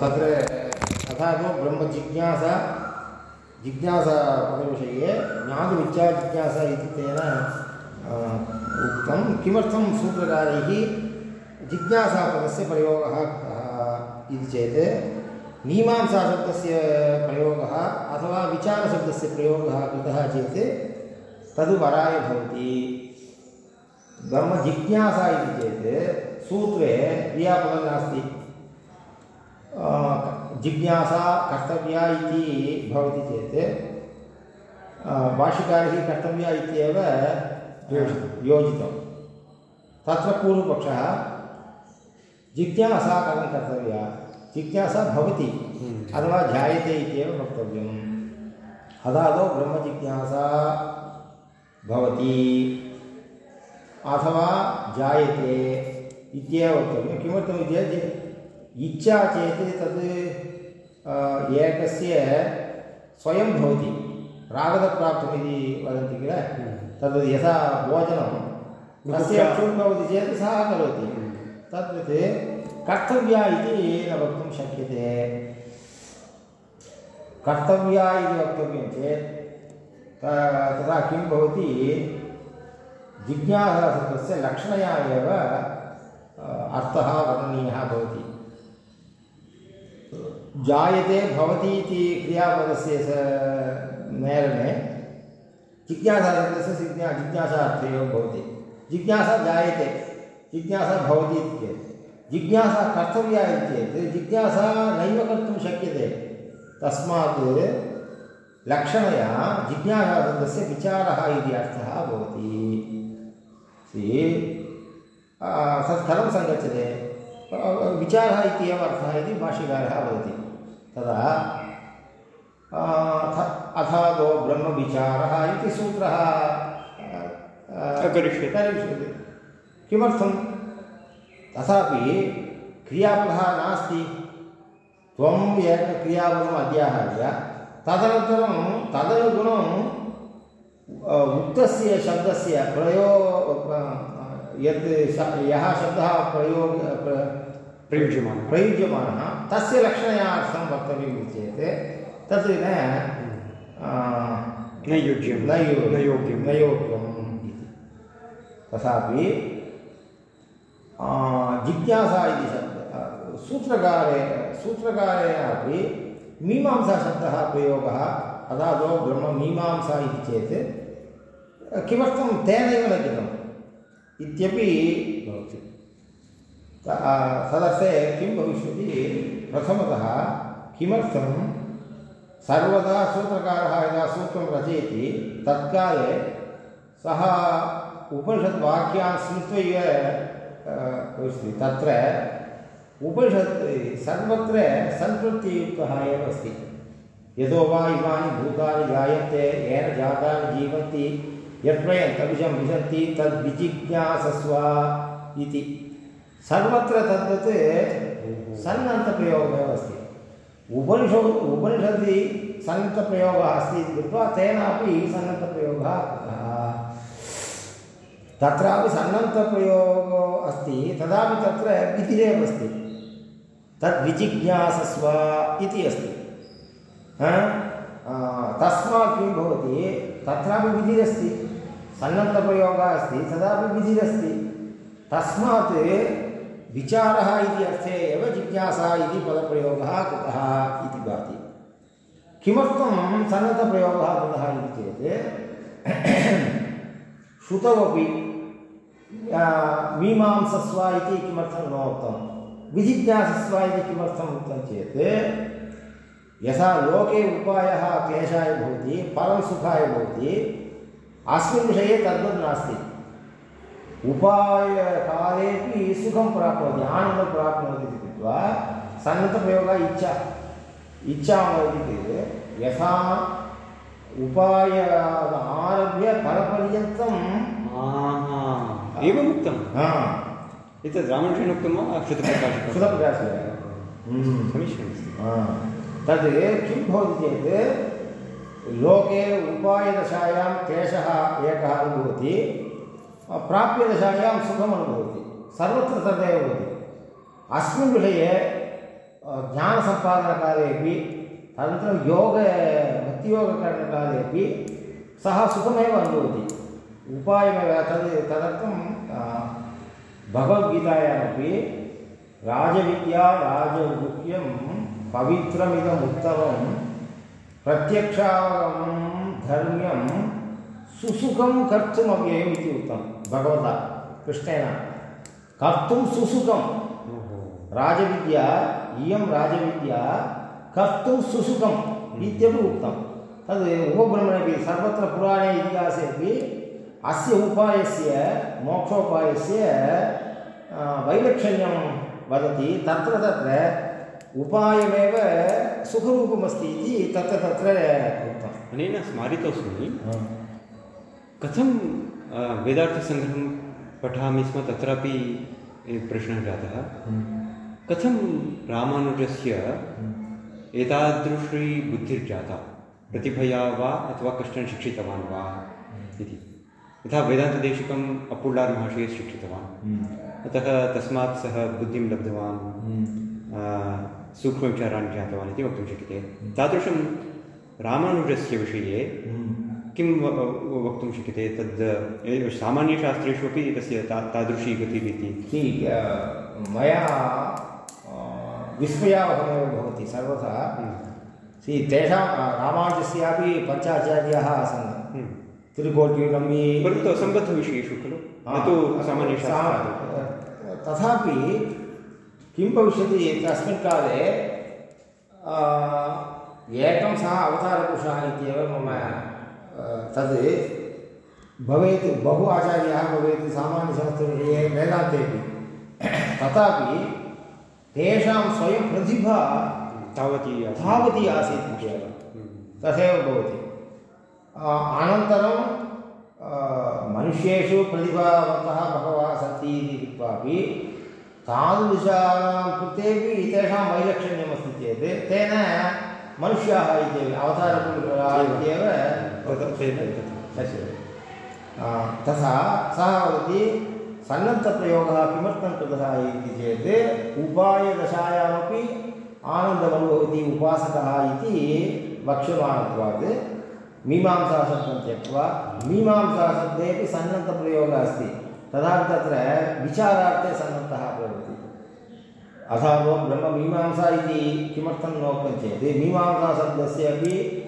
तत्र तथा तु ब्रह्मजिज्ञासा जिज्ञासापदविषये ज्ञातुमिच्छा जिज्ञासा इति तेन उक्तं किमर्थं सूत्रकारैः जिज्ञासापदस्य प्रयोगः कृतः इति चेत् मीमांसाशब्दस्य प्रयोगः अथवा विचारशब्दस्य प्रयोगः कृतः चेत् तद् वराय भवति ब्रह्मजिज्ञासा इति चेत् सूत्रे क्रियापदं नास्ति। जिज्ञासा कर्तव्या इति भवति चेत् भाष्यकारैः कर्तव्या इत्येव योजितं। तत्र पूर्वपक्षः जिज्ञासा कथं कर्तव्या? जिज्ञासा भवति हम्म। अथवा जायते इत्येव वक्तव्यम्। अदादौ ब्रह्मजिज्ञासा भवति अथवा जायते इत्येव वक्तव्यं किमर्थमिति चेत् इच्छा चेत् तद् एकस्य स्वयं भवति रागदप्राप्तमिति वदन्ति किल? तद् यथा भोजनं तस्य क्षुत् भवति चेत् सः करोति। तद्वत् कर्तव्या इति न वक्तुं शक्यते। कर्तव्या इति वक्तव्यं चेत् तदा किं भवति? जिज्ञासाशब्दस्य लक्षणया एव अर्थः वर्णनीयः भवति। जायते भवति इति क्रियापदस्य मेलने जिज्ञासाशब्दस्य जिज्ञा जिज्ञासार्थयोः भवति। जिज्ञासा जायते, जिज्ञासा भवति इति जिज्ञासा कर्तव्या इति चेत्, जिज्ञासा नैव कर्तुं शक्यते। तस्मात् लक्षणया जिज्ञासाशब्दस्य विचारः इति अर्थः भवति। तत् कथं सङ्गच्छते। विचारः इत्येव इति भाष्यकारः वदति। तदा अथादो ब्रह्मविचारः इति सूत्रः करिष्यते करिष्यते। किमर्थं तथापि क्रियापदः नास्ति। त्वम् एकक्रियापदम् अध्याहार्य तदनन्तरं तदनुगुणम् उक्तस्य शब्दस्य प्रयो यत् यः शब्दः प्रयोग प्रयुज्यमानः। प्रयुज्यमानः। तस्य लक्षणयार्थं वक्तव्यम् इति चेत् तत् न न युज्यं न यो न योग्यं न योग्यम् इति। तथापि जिज्ञासा इति शब्दः सूत्रकारे सूत्रकारेण अपि मीमांसाशब्दः प्रयोगः अदादौ ब्रह्ममीमांसा इति चेत् किमर्थं तेनैव न कृतम्? इत्यपि भवति। तदर्थे किं भविष्यति? प्रथमतः किमर्थं सर्वदा सूत्रकारः यदा सूत्रं रचयति, तत्काले सः उपनिषद्वाक्यान् स्मृत्वा इव भविष्यति। तत्र उपनिषत् सर्वत्र सन्प्रत्ययुक्तः एव अस्ति। यतो वा इमानि भूतानि जायन्ते, येन जातानि जीवन्ति यत्प्रयं तविषं विशन्ति, तद्विजिज्ञासस्व इति। सर्वत्र तद्वत् सन्नन्तप्रयोगमेव अस्ति उपनिषौ उपनिषदि सन्नन्तप्रयोगः अस्ति इति कृत्वा तेनापि सन्नन्तप्रयोगः तत्रापि सन्नन्तप्रयोगो अस्ति, तदापि तत्र विधिरेव अस्ति। तद्विजिज्ञासस्व इति अस्ति। तस्मात् किं भवति? तत्रापि विधिरस्ति। सन्नन्तप्रयोगः अस्ति, तदापि विधिरस्ति। तस्मात् विचारः इति अर्थे एव जिज्ञासा इति पदप्रयोगः कृतः इति भाति। किमर्थं सन्नतप्रयोगः कृतः इति चेत् श्रुतमपि मीमांसस्व इति किमर्थं न उक्तं। विजिज्ञासस्व इति किमर्थम् उक्तं चेत्, यथा लोके उपायः क्लेशाय भवति, परं सुखाय भवति, अस्मिन् विषये तद्वत् नास्ति। उपायकालेपि सुखं प्राप्नोति आनन्दं प्राप्नोति इति कृत्वा सन्नतप्रयोगः इच्छा। इच्छा भवति चेत् यथा उपाय आरभ्य परपर्यन्तं एवम् उक्तं हा। एतत् रामकृष्णेन उक्तं वा श्रुतप्रकाशः सुलभव्यासः समीचीनमस्ति। तद् किं भवति चेत् लोके उपायदशायां क्लेशः एकः अनुभवति प्राप्यदशायां सुखम् अनुभवति। सर्वत्र तदेव भवति अस्मिन् विषये ज्ञानसम्पादनकाले अपि अनन्तरं योग भक्तियोगकरणकाले अपि सः सुखमेव अनुभवति। उपायमेव, तद्, तदर्थं भगवद्गीतायामपि राजविद्या, राजगुह्यं पवित्रमिदम् उत्तमं प्रत्यक्षावगमं धर्म्यं सुसुखं कर्तुमव्ययम् इति उक्तं। भगवता कृष्णेन। कर्तुं सुसुखं। राजविद्या इयं राजविद्या कर्तुं सुसुखम् इत्यपि उक्तं। तद् उपब्रह्मणे सर्वत्र पुराणे इतिहासेपि अस्य उपायस्य मोक्षोपायस्य वैलक्षण्यं वदति। तत्र तत्र उपायमेव सुखरूपमस्ति इति तत्र तत्र उक्तम् अनेन स्मारितोऽस्मि कथं वेदार्थसङ्ग्रहं पठामि स्म, तत्रापि प्रश्नः जातः। कथं रामानुजस्य एतादृशी बुद्धिर्जाता प्रतिभया वा अथवा कश्चन शिक्षितवान् वा इति। यथा वेदान्तदेशिकम् अप्पुळ्ळार् महाशये शिक्षितवान्। अतः तस्मात् सः बुद्धिं लब्धवान् सूक्ष्मविचारान् ज्ञातवान् इति वक्तुं शक्यते। तादृशं रामानुजस्य विषये किं वक्तुं शक्यते? तद् सामान्यशास्त्रेषु अपि तस्य ता तादृशी गतिरिति मया विस्मयावहमेव भवति सर्वथा। सि तेषां रामानुजस्यापि पञ्चाचार्याः आसन्। हम्म। तिरुकोटिनम्बि परन्तु असम्बद्धविषयेषु खलु? न तु सामान्यशास्त्रात् तथापि किं भविष्यति तस्मिन् काले एकं सः अवतारपुरुषः इत्येव मम तद् भवेत् बहु आचार्याः भवेत् सामान्यशास्त्रविषये वेदान्तेपि तथापि तेषां स्वयं प्रतिभा तावती तावती आसीत् इत्येव तथैव भवति। अनन्तरं मनुष्येषु प्रतिभावन्तः बहवः सन्ति इति कृत्वापि तादृशानां कृतेपि तेषां वैलक्षण्यमस्ति चेत् तेन मनुष्याः इत्येव अवतारपुरुषाः इत्येव तथा सः वदति सन्नद्धप्रयोगः किमर्थं कृतः इति चेत् उपायदशायामपि आनन्दमनुभवति उपासकः इति वक्ष्यमाणत्वात्। मीमांसाशब्दं त्यक्त्वा मीमांसाशब्देपि सन्नद्धप्रयोगः अस्ति। तथापि तत्र विचारार्थे सन्नद्धः भवति। अथवा ब्रह्ममीमांसा इति किमर्थं नोक्तं चेत् मीमांसाशब्दस्य अपि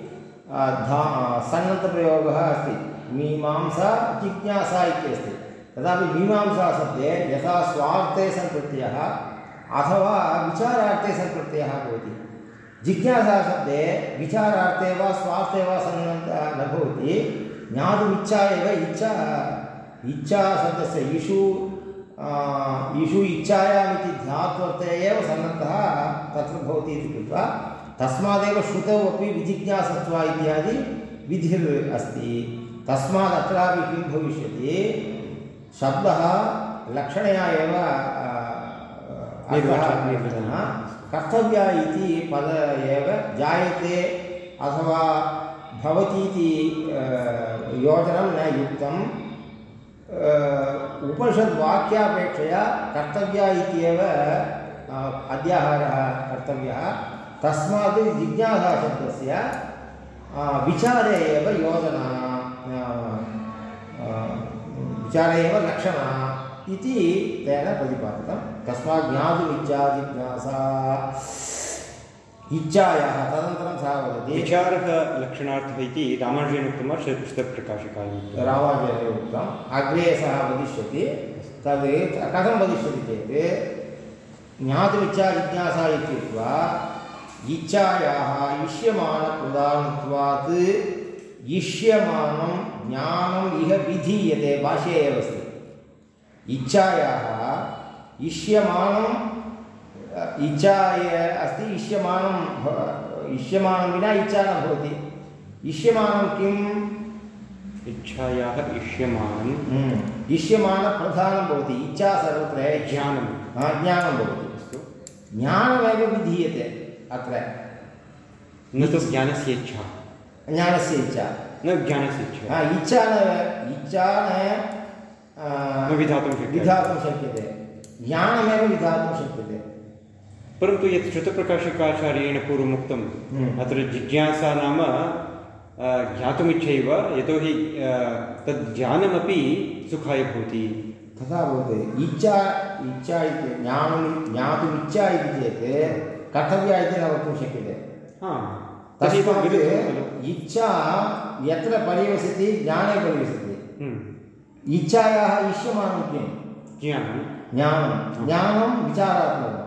धा सन्नद्धप्रयोगः अस्ति, मीमांसा जिज्ञासा इत्यस्ति। तथापि मीमांसाशब्दे यथा स्वार्थे सन् अथवा विचारार्थे सन् भवति। जिज्ञासाशब्दे विचारार्थे वा स्वार्थे वा सन्नन्तः न भवति। ज्ञातुमिच्छा एव इच्छा इच्छाशब्दस्य इषु इषु इच्छायामिति ध्यात्वर्थे एव सन्नद्धः तत्र भवति इति कृत्वा तस्मादेव श्रुतौ अपि विजिज्ञासत्वा इत्यादि विधिर् अस्ति। तस्मात् अत्रापि किं भविष्यति? शब्दः लक्षणया एव कर्तव्या इति पद एव जायते अथवा भवतीति योजनं न युक्तम्। उपनिषद्वाक्यापेक्षया कर्तव्या इत्येव अध्याहारः कर्तव्यः। तस्मात् जिज्ञासाशब्दस्य विचारे एव योजना विचारे एव लक्षणः इति तेन प्रतिपादितं। तस्मात् ज्ञातुमिच्छा जिज्ञासा। इच्छायाः तदनन्तरं सः वदति। विचारः लक्षणार्थः इति रामानुजेन उक्तं वा पुस्तकप्रकाशकाय रामानुजेन उक्तम् अग्रे सः वदिष्यति तद् कथं वदिष्यति चेत् ज्ञातुमिच्छा जिज्ञासा इत्युक्त्वा इच्छायाः इष्यमाणप्रधानत्वात् इष्यमानं ज्ञानम् इह विधीयते भाष्ये एव अस्ति। इच्छायाः इष्यमानम् इच्छा अस्ति इष्यमानं इष्यमानं विना इच्छा न भवति। इष्यमानं किम्? इच्छायाः इष्यमानं हम्म। इष्यमानप्रधानं भवति। इच्छा सर्वत्र ज्ञानं। ज्ञानं भवति। अस्तु। ज्ञानमेव विधीयते अत्र। न तु ज्ञानस्य इच्छा। ज्ञानस्य इच्छा। न ज्ञानस्य इच्छा। इच्छा न इच्छा न विधातुं शक्यते। विधातुं शक्यते। ज्ञानमेव विधातुं शक्यते। परन्तु यत् श्रुतप्रकाशिकाचार्येण पूर्वमुक्तम् हम्म। अत्र जिज्ञासा नाम ज्ञातुमिच्छैव यतोहि तद् ज्ञानमपि सुखाय भवति। तथा भवति। इच्छा इच्छा इति ज्ञानं ज्ञातुम् इच्छा इति चेत् कर्तव्या इति न वक्तुं शक्यते। तस्मात् इच्छा यत्र परिवसति ज्ञाने परिवसति। हम्म। इच्छायाः इष्यमाणं किं ज्ञानं। ज्ञानं। ज्ञानं विचारात्मकम्।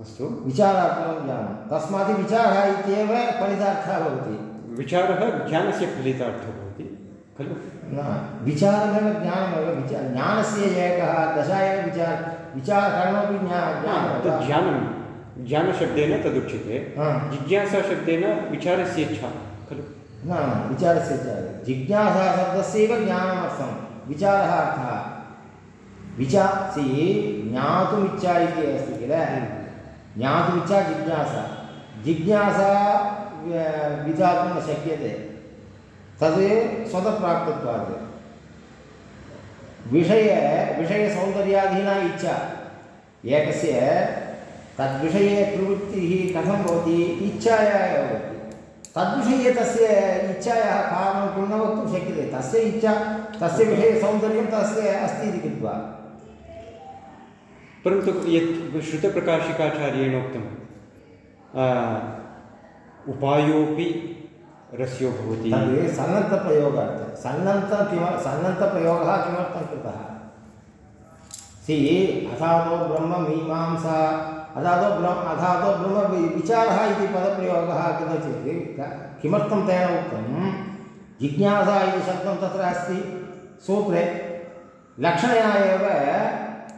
अस्तु। विचारात्मकं ज्ञानं तस्मात् विचारः इत्येव फलितार्थः भवति। विचारः ज्ञानस्य फलितार्थः भवति खलु? न विचारमेव ज्ञानमेव विचार ज्ञानस्य एकः दशा एव विचार विचारकरणमपि ज्ञा तद् ज्ञानं ज्ञानं ज्ञानशब्देन तदुच्यते हा। जिज्ञासाशब्देन विचारस्य इच्छा खलु? न विचारस्य विचारे जिज्ञासा शब्दस्यैव ज्ञानमर्थं। विचारः अर्थः। विचा सि ज्ञातुमिच्छा इति अस्ति किल? ज्ञातुमिच्छा जिज्ञासा। जिज्ञासा विधातुं न शक्यते। तद् स्वतःप्राप्तत्वात्। विषय, विषयसौन्दर्याधीना इच्छा। एकस्य तद्विषये प्रवृत्तिः कथं भवति? इच्छाया एव भवति। तद्विषये तस्य इच्छायाः कारणं किं वक्तुं शक्यते। तस्य इच्छा, तस्य विषये सौन्दर्यं तस्य अस्ति इति कृत्वा। परन्तु यत् श्रुतप्रकाशिकाचार्येण उक्तम् आ, उपायोऽपि रस्यो भवति। तद् सन्नद्धप्रयोगार्थं सन्नन्तं किम सन्नद्धप्रयोगः किमर्थं कृतः? सि अथातो ब्रह्ममीमांसा अथातो ब्रह्म अथातो ब्रह्म विचारः इति पदप्रयोगः कृतः चेत् किमर्थं तेन उक्तं? जिज्ञासा इति शब्दं तत्र अस्ति। सूत्रे लक्षणया एव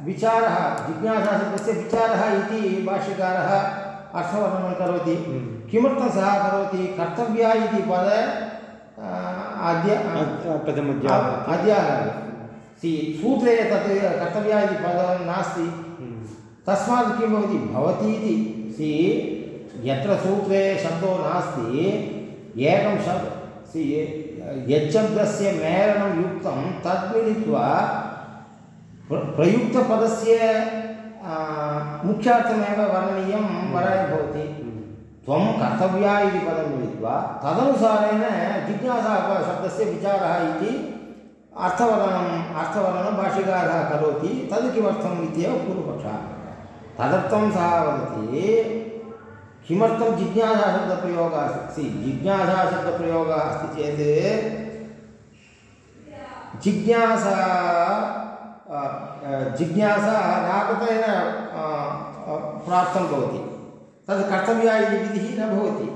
विचारः जिज्ञासा शब्दस्य विचारः इति भाष्यकारः अर्थवर्णनं करोति। हम्म। किमर्थं सः करोति? कर्तव्या इति पद आ, अद्य पदमध्याः अद्याः सि सूत्रे तत् कर्तव्या इति पदं नास्ति। हम्म। तस्मात् किं भवति? भवति इति। सि यत्र सूत्रे शब्दो नास्ति एकं शब्द सि यच्छब्दस्य मेलनं युक्तं तद् मिलित्वा प्र प्रयुक्तपदस्य मुख्यार्थमेव वर्णनीयं वराय भवति। हम्म। त्वं कर्तव्या इति पदं मिलित्वा तदनुसारेण जिज्ञासा शब्दस्य विचारः इति अर्थवर्णनम् अर्थवर्णनं भाष्यकारः करोति तद् किमर्थम् इत्येव पूर्वपक्षः तदर्थं सः वदति किमर्थं जिज्ञासाशब्दप्रयोगः अस्ति? जिज्ञासाशब्दप्रयोगः अस्ति चेत् जिज्ञासा जिज्ञासा रागतेन प्राप्तं भवति। तद् कर्तव्या इति विधिः न भवति?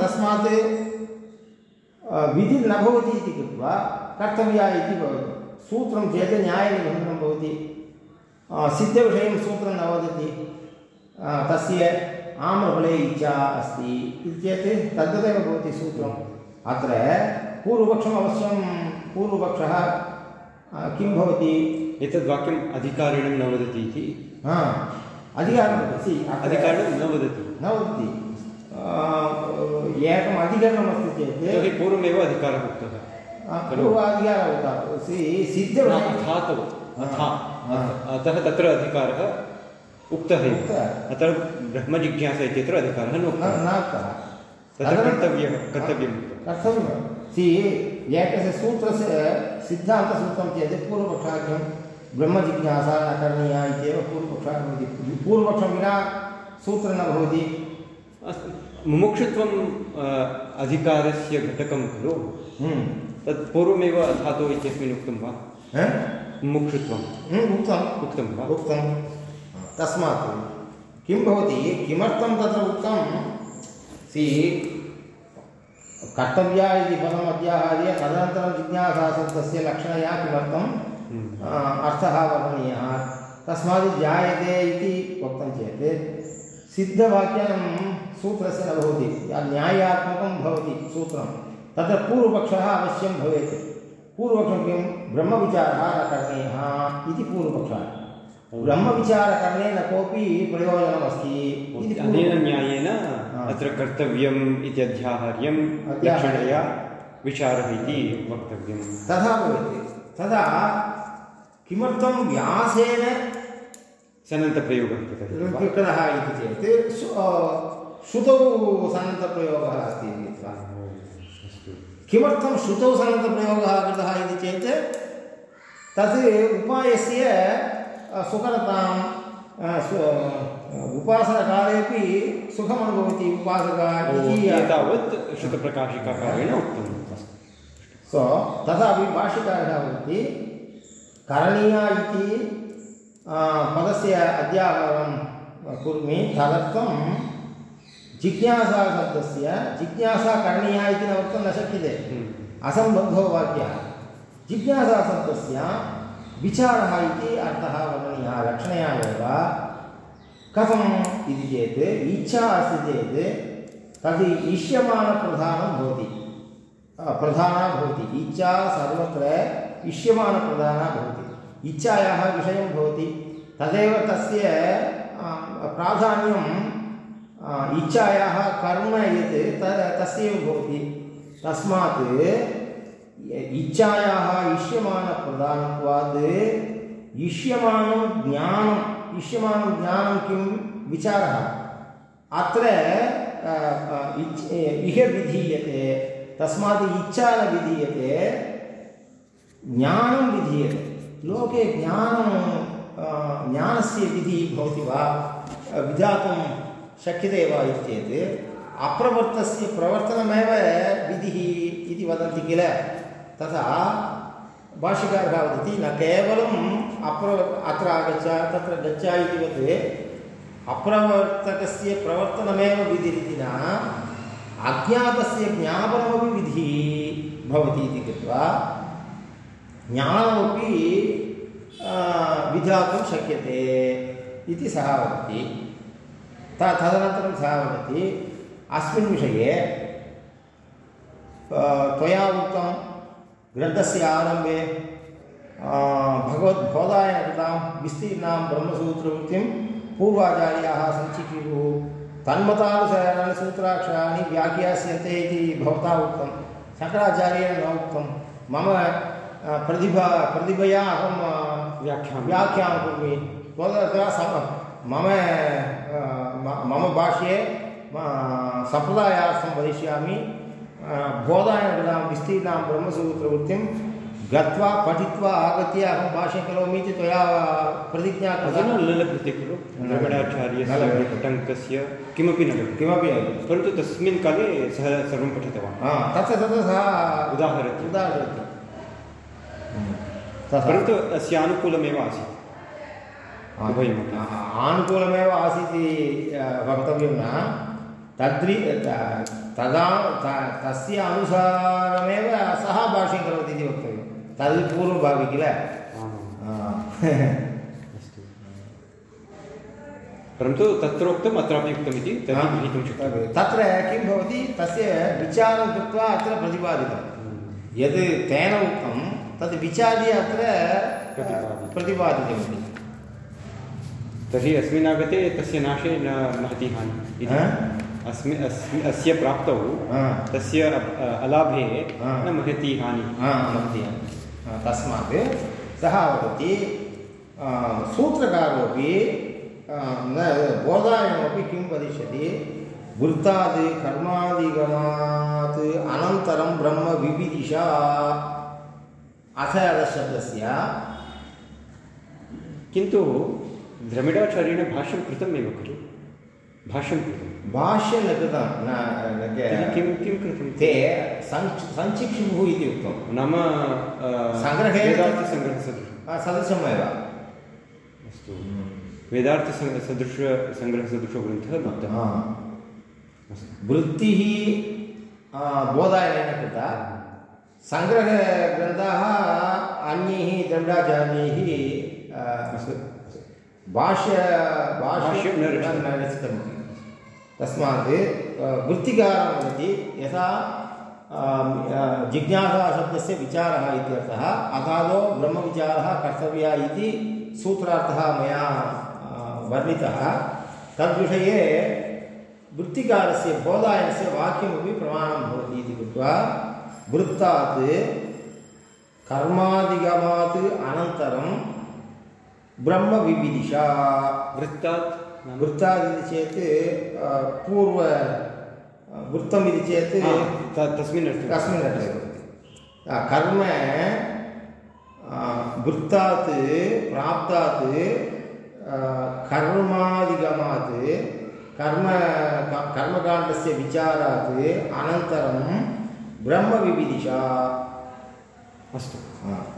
तस्मात् अ, विधिः न भवति इति कृत्वा कर्तव्या इति भवति सूत्रं चेत् न्यायनिबन्धनं भवति। सिद्धविषयं सूत्रं न वदति। तस्य आम्रफले इच्छा अस्ति इति चेत् तद्वदेव भवति सूत्रम्। अत्र पूर्वपक्षम् अवश्यं पूर्वपक्षः किं भवति? एतद् वाक्यम् अधिकारिणं न वदति इति। हा अधिकारं वदति। अत्र अधिकारिणं न वदति। न वदति। एकम् अधिकरणमस्ति चेत् यतोहि पूर्वमेव अधिकारः उक्तः। पूर्वाधिकारः सि अथातो। अथा हा। अतः तत्र अधिकारः उक्तः एव। उक्तः। अतः ब्रह्मजिज्ञासा इत्यत्र अधिकारः न न उक्तः। तत्र कर्तव्यः कर्तव्यम् कर्तव्यं सि एकस्य सूत्रस्य सिद्धान्तसूत्रं चेत् पूर्वपक्षः किं ब्रह्मजिज्ञासा न करणीया इत्येव पूर्वपक्षः भवति पूर्वपक्षं विना सूत्रं न भवति। अस्तु। मुमुक्षुत्वं अ, अधिकारस्य घटकं खलु। हम्म। तत् पूर्वमेव अथातो इत्यस्मिन् उक्तं वा? हा? मुमुक्षुत्वं। हम्म, उक्तम् उक्तं वा? उक्तं। तस्मात् किं भवति? किमर्थं तत्र उक्तं? सि कर्तव्या इति पदम् अध्याहार्य तदनन्तरं जिज्ञासाशब्दस्य लक्षणया किमर्थं हम्म। अर्थः वर्णनीयः। तस्मात् जायते इति वक्तं चेत् सिद्धवाक्यं सूत्रस्य न भवति न्यायात्मकं भवति सूत्रं। तत्र पूर्वपक्षः अवश्यं भवेत्। पूर्वपक्षं किं? ब्रह्मविचारः न करणीयः इति पूर्वपक्षः। ब्रह्मविचारकरणे न कोऽपि प्रयोजनमस्ति अनेन। न्यायेन। अत्र कर्तव्यम् इति अध्याहार्यं अध्याहार्यं। लक्षणया विचारः इति वक्तव्यं तथा भवति तदा किमर्थं व्यासेन सनन्तप्रयोगः कृतः इति चेत् श्रुतौ सनन्तप्रयोगः अस्ति इति कृत्वा किमर्थं श्रुतौ सनन्तप्रयोगः कृतः इति चेत् तत् उपायस्य सुकरतां सु- अ, उपासनकालेपि सुखमनुभवति उपासकः एतावत् श्रुतप्रकाशिकाकारेण उक्तम्। सो तथापि भाष्यकारः वदति करणीया इति पदस्य अध्याहारं कुर्मि तदर्थं जिज्ञासाशब्दस्य जिज्ञासा करणीया इति न वक्तुं न शक्यते। असम्बद्धो वाक्यः। जिज्ञासाशब्दस्य विचारः अर्थः वर्णनीयः एव कथम् चेत्, इच्छा अस्ति चेत् तद् इष्यमाणप्रधानं भवति। प्रधाना भवति। इच्छा सर्वत्र इष्यमाणप्रधाना भवति। इच्छायाः विषयं भवति। तदेव तस्य कर्म यत् त तस्यैव इच्छायाः इष्यमाणप्रधानत्वात् इष्यमाणं ज्ञानम् इष्यमाणं ज्ञानं किं? विचारः। अत्र इह विधीयते, तस्मात् इच्छा न विधीयते, ज्ञानं विधीयते। लोके ज्ञानं ज्ञानस्य विधिः भवति वा? विधातुं शक्यते वा इति चेत् अप्रवृत्तस्य प्रवर्तनमेव विधिः इति वदन्ति किल? तथा भाष्यकारः वदति न केवलम् अप्रव अत्र आगच्छ, तत्र गच्छ इतिवत् अप्रवर्तकस्य प्रवर्तनमेव विधिरिति न अज्ञातस्य ज्ञापनमपि विधिः भवति इति कृत्वा ज्ञानमपि विधातुं शक्यते इति सः वदति। त, तदनन्तरं सः वदति, अस्मिन् विषये त्वया उक्तं ग्रन्थस्य आरम्भे भगवद्बोधाय कृतां विस्तीर्णां ब्रह्मसूत्रवृत्तिं पूर्वाचार्याः सञ्चिकीकुः तन्मतानुसाराणि सूत्राक्षराणि व्याख्यास्यन्ते इति भवता उक्तं। शङ्कराचार्येण न उक्तं। मम प्रतिभा प्रतिभया अहं व्याख्यां व्याख्यां करोमि। मम मम भाष्ये सम्प्रदायार्थं वदिष्यामि। आ, बोधाय कृतां विस्तीर्णां ब्रह्मसूत्रवृत्तिं गत्वा पठित्वा आगत्य अहं भाष्यं करोमि इति त्वया प्रतिज्ञा कृता। न खलु द्रविडाचार्यस्य। टङ्कस्य किमपि न किमपि न परन्तु तस्मिन् काले सः सर्वं पठितवान्। हा सः उदाहरति। उदाहरति। परन्तु अस्य अनुकूलमेव आसीत्। आनुकूलमेव आसीत् इति वक्तव्यं न। तद्रि तदा त- तस्य अनुसारमेव सः भाष्यं करोति इति वक्तव्यं। तद् पूर्वभावि किल? आमाम्। आ, अस्तु। परन्तु तत्रोक्तम् अत्रापि उक्तमिति तर्हि हा, गृहीतुं शक्यते। तत्र किं भवति? तस्य विचारं कृत्वा अत्र प्रतिपादितं। यद् तेन उक्तं तद् विचार्य अत्र प्रतिपादितं। प्रतिपादितमिति तर्हि अस्मिन् आगते तस्य नाशे न महती हानिः। इति। हा? अस्मि अस्य प्राप्तौ। तस्य अलाभे। न महती हानिः तस्मात् सः वदति सूत्रकारोपि न बोधायनमपि किं वदिष्यति? वृत्तात् कर्मादिगमात् अनन्तरं ब्रह्म विविदिशा। अथ किन्तु द्रमिडाचार्येण भाष्यं कृतमेव खलु। भाष्यं कृतं भाष्यं न कृतं न के- किं कृतं ते सञ्च सञ्चिक्षुः इति उक्तं नाम अ, सङ्ग्रहेण- सदृशमेव। अस्तु। वेदार्थसदृश सङ्ग्रहसदृशो ग्रन्थः लब्धः। हा। अस्तु वृत्तिः बोधायनेन कृता। सङ्ग्रहग्रन्थाः अन्यैः द्रविडाचार्यैः आ, भाष्य भाष्यं न रचितं। तस्मात् वृत्तिकारं वदति यथा जिज्ञासाशब्दस्य विचारः इत्यर्थः अगाधो ब्रह्मविचारः कर्तव्यः इति सूत्रार्थः मया वर्णितः। तद्विषये वृत्तिकारस्य, बोधायनस्य वाक्यमपि प्रमाणं भवति इति कृत्वा, वृत्तात् कर्मादिगमात् अनन्तरं ब्रह्मविविदिशा। वृत्तात् वृत्तादिति चेत् पूर्व अ, वृत्तमिति चेत् तस्मिन् अर्थे। कस्मिन् अर्थे भवति। कर्म वृत्तात् प्राप्तात् कर्मादिगमात् कर्म कर्मकाण्डस्य विचारात् अनन्तरं ब्रह्मविविदिशा अस्तु।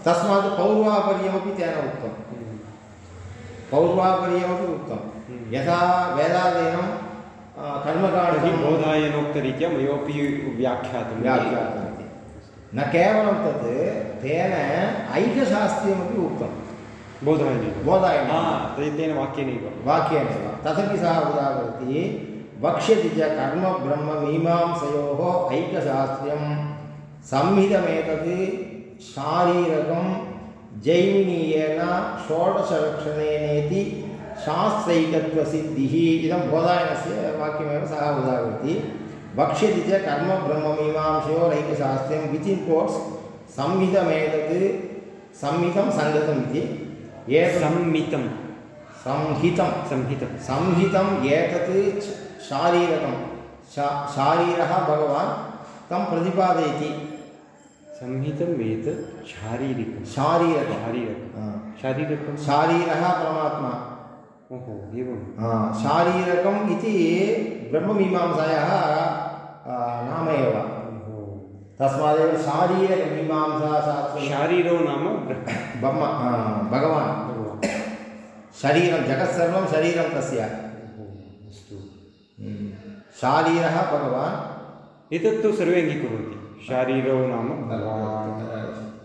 तस्मात् पौर्वापर्यमपि तेन उक्तं पौर्वापर्यमपि उक्तं हम्म। यथा वेदादीनं कर्मकाण्डं बोधायनोक्तरीत्या मयोपि व्याख्यातम् व्याख्यातमिति। न केवलं तत् तेन ऐकशास्त्रीयमपि उक्तं। बोधायने। बोधायने। तेन वाक्येनैव। वाक्येनैव। तदपि सः उदाहरति वक्ष्यति च कर्मब्रह्ममीमांसयोः ऐकशास्त्र्यं संहितमेतत् शारीरकं जैमिनीयेन षोडशलक्षणेनेति शास्त्रैकत्वसिद्धिः इदं बोधायनस्य वाक्यमेव सः उदाहरति। वक्ष्यति च कर्मब्रह्ममीमांसयोरैकशास्त्र्यं वित् इन् कोट्स् संहितमेतत् संहितं सङ्गतम् इति। एतत् सम्मितं संहितं। संहितं। संहितम् एतत् शारीरकं। शा शारीरः भगवान् तं प्रतिपादयति। संहितम् एतत् शारीरिकं। शारीरकं। शारीरकं। शारीरकं। शारीरः परमात्मा। शारीरकम् इति ब्रह्ममीमांसायाः नाम एव। तस्मादेव शारीरकमीमांसाशास्त्रं शारीरो नाम ब्रह्म। भगवान्। शरीरं जगत् सर्वं शरीरं तस्य। अस्तु। शारीरः भगवान्। एतत्तु सर्वे अङ्गीकुर्वन्ति। शारीरो नाम भगवान्।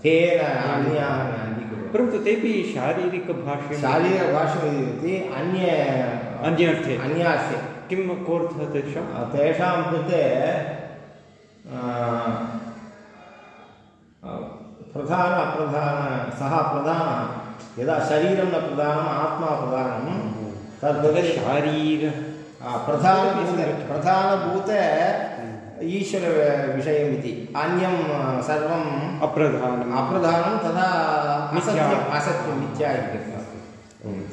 तेन अन्याः न अङ्गीकुर्वन्ति परन्तु तेपि शारीरिकभाष्यं शारीरभाषमिति अन्य अन्यर्थे। अन्यास्य किं कोऽर्थः तेषां तेषां कृते प्रधान अप्रधान सः प्रधानः यदा शरीरं न प्रधानम् आत्मा प्रधानं तद् शारीर प्रधानभूत प्रधानभूत ईश्वरविषयमिति अन्यं सर्वम् अप्रधानम्। अप्रधानं तदा। असत्यम् असत्यं मिथ्या इति कृत्वा।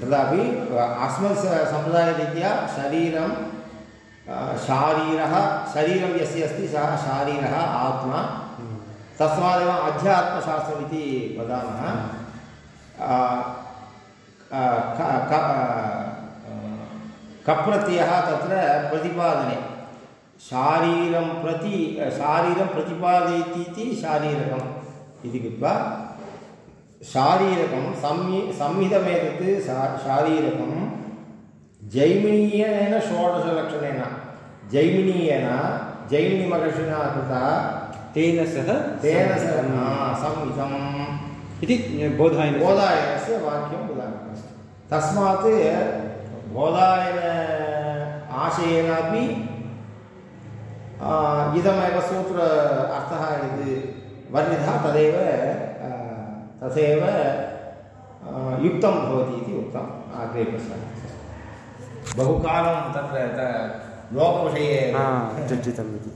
तदापि अस्मत् सम्प्रदायरीत्या शरीरं शारीरः शरीरं यस्य अस्ति सः शारीरः आत्मा। तस्मादेव अध्यात्मशास्त्रमिति वदामः। कप्रत्ययः तत्र प्रतिपादने। शारीरं प्रति शारीरं प्रतिपादयति इति शारीरकम् इति कृत्वा शारीरकं संहि संहितमेतत् शा शारीरकं जैमिनीयेन षोडशलक्षणेन जैमिनीयेन जैमिनिमहर्षिणा कृता तेन सह तेन सह संहितम् इति बोधायन बोधायनस्य वाक्यम् उदाहरणम् तस्मात् बोधायन आशयेनापि इदमेव सूत्र अर्थः यद् वर्णितः तदेव तथैव युक्तं भवति इति उक्तम् अग्रे पश्यामः बहुकालं तत्र लोकविषये चर्चितम् इति